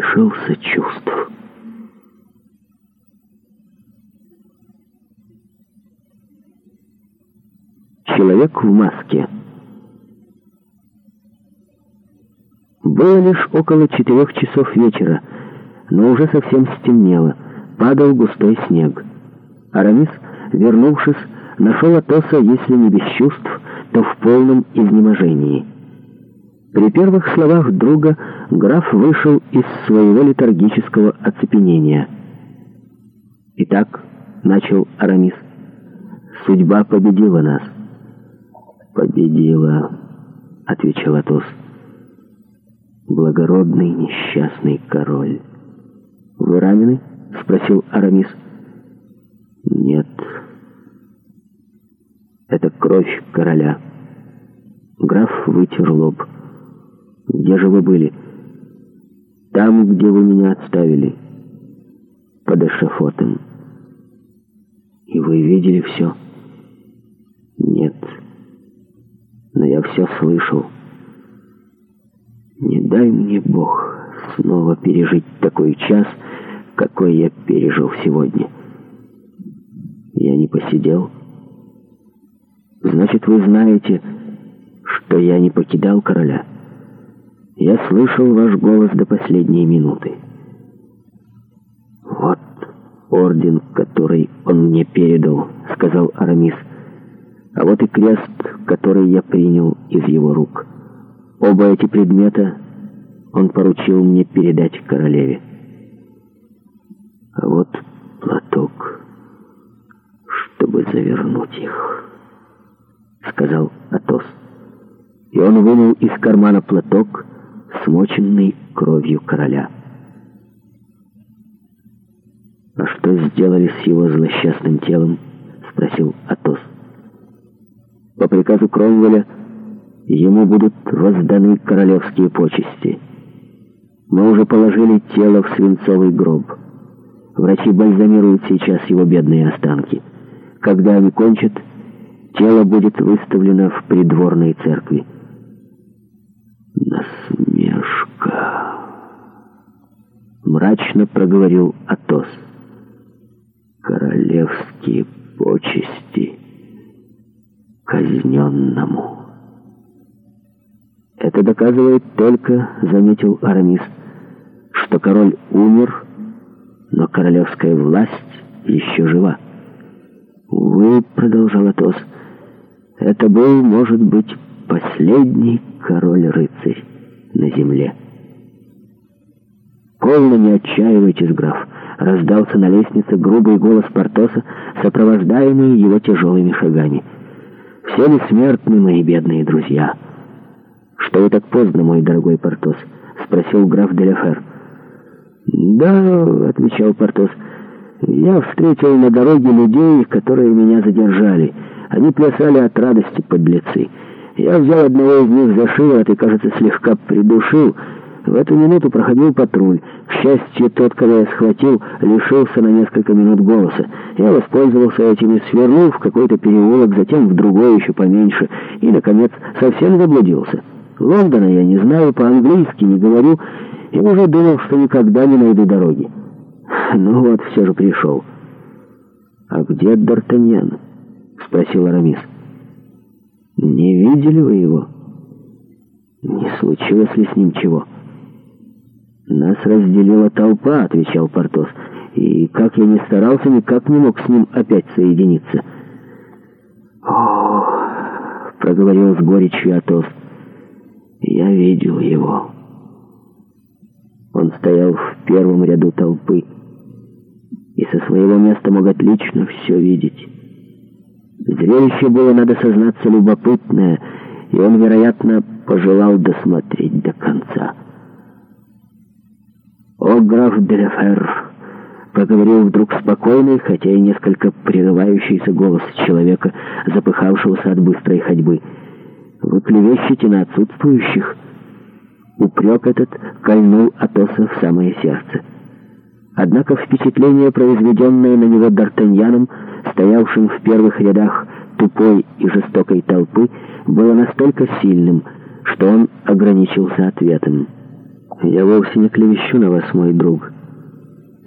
лишился чувств. Человек в маске. Было лишь около четырех часов вечера, но уже совсем стемнело, падал густой снег. Арамис, вернувшись, нашел Атоса, если не без чувств, то в полном изнеможении. При первых словах друга граф вышел из своего литургического оцепенения. «Итак», — начал Арамис, — «судьба победила нас». «Победила», — отвечал Атос. «Благородный несчастный король». «Вы ранены?» — спросил Арамис. «Нет». «Это кровь короля». Граф вытер лоб. «Граф» Где же вы были? Там, где вы меня отставили. Под эшафотом. И вы видели все? Нет. Но я все слышал. Не дай мне Бог снова пережить такой час, какой я пережил сегодня. Я не посидел. Значит, вы знаете, что я не покидал короля?» Я слышал ваш голос до последней минуты. Вот орден, который он мне передал, сказал Арамис. А вот и крест, который я принял из его рук. Оба эти предмета он поручил мне передать королеве. А вот платок, чтобы завернуть их, сказал Атос. И он вынул из кармана платок, смоченный кровью короля. «А что сделали с его злосчастным телом?» — спросил Атос. «По приказу Кромвеля ему будут возданы королевские почести. Мы уже положили тело в свинцовый гроб. Врачи бальзамируют сейчас его бедные останки. Когда они кончат, тело будет выставлено в придворной церкви». «Насмешка!» мрачно проговорил Атос. Королевские почести казненному. Это доказывает только, заметил Арамис, что король умер, но королевская власть еще жива. Увы, продолжал Атос, это был, может быть, последний король-рыцарь на земле. «Полно не отчаивайтесь, граф!» — раздался на лестнице грубый голос Портоса, сопровождаемый его тяжелыми шагами. «Все ли смертны, мои бедные друзья?» «Что вы так поздно, мой дорогой Портос?» — спросил граф Деляфер. «Да», — отвечал Портос, — «я встретил на дороге людей, которые меня задержали. Они плясали от радости подлецы. Я взял одного из них за шиворот и, кажется, слегка придушил». В эту минуту проходил патруль. К счастью, тот, кого я схватил, лишился на несколько минут голоса. Я воспользовался этим и свернул в какой-то переулок, затем в другой еще поменьше, и, наконец, совсем заблудился. Лондона я не знаю, по-английски не говорю, и уже думал, что никогда не найду дороги. Ну вот, все же пришел. «А где Д'Артаньян?» — спросил Арамис. «Не видели вы его? Не случилось ли с ним чего?» «Нас разделила толпа», — отвечал Портос. «И как я ни старался, никак не мог с ним опять соединиться». «Ох», — проговорил с горечью Атос, — «я видел его». Он стоял в первом ряду толпы и со своего места мог отлично все видеть. Зрелище было, надо сознаться, любопытное, и он, вероятно, пожелал досмотреть до конца. «О, граф Деляфер!» — проговорил вдруг спокойный, хотя и несколько прерывающийся голос человека, запыхавшегося от быстрой ходьбы. «Вы клевещете на отсутствующих?» Упрек этот кольнул Атоса в самое сердце. Однако впечатление, произведенное на него Д'Артаньяном, стоявшим в первых рядах тупой и жестокой толпы, было настолько сильным, что он ограничился ответом. Я вовсе не клевещу на вас, мой друг.